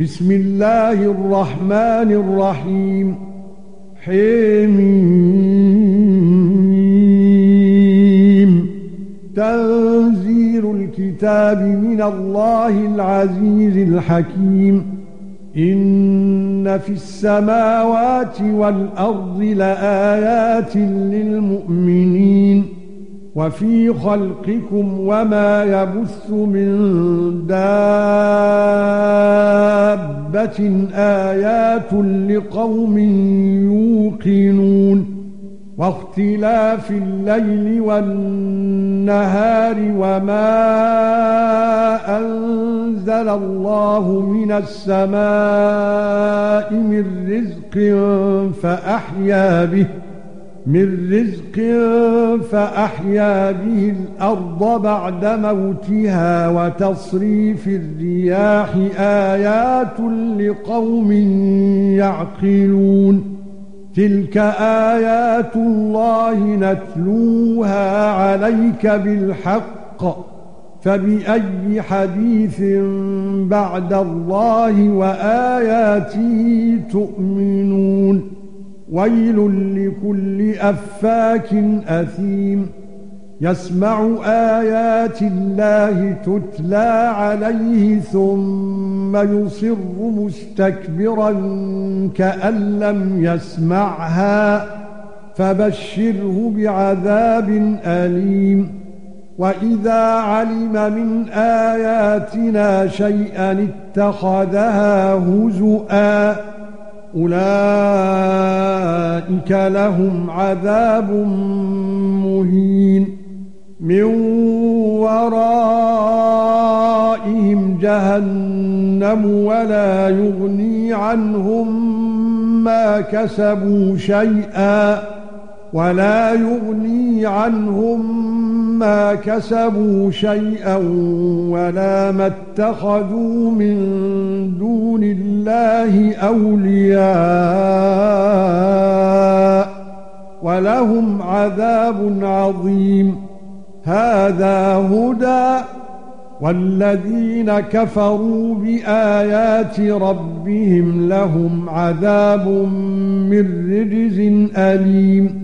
بسم الله الرحمن الرحيم. حميم. تنزيل الكتاب من الله العزيز الحكيم. إن في السماوات والأرض لآيات للمؤمنين. وفي خلقكم وما يبث من دابة آيات لقوم يوقنون واختلاف الليل والنهار وما أنزل الله من السماء من رزق فأحيا به من رزق فأحيا به الأرض بعد موتها وتصريف الرياح آيات لقوم يعقلون. تلك آيات الله نتلوها عليك بالحق. فبأي حديث بعد الله وآياته تؤمنون. ويل لكل أفاك أثيم. يسمع آيات الله تتلى عليه ثم يصر مستكبرا كأن لم يسمعها. فبشره بعذاب أليم. وإذا علم من آياتنا شيئا اتخذها هزؤا أولئك لهم عذاب مهين من ورائهم جهنم ولا يغني عنهم ما كسبوا شيئا ولا يغني عنهم ما كسبوا شيئا ولا ما اتخذوا من دون الله أولياء ولهم عذاب عظيم. هذا هدى والذين كفروا بآيات ربهم لهم عذاب من رجز أليم.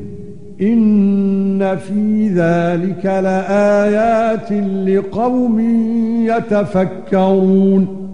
إن في ذلك لآيات لقوم يتفكرون.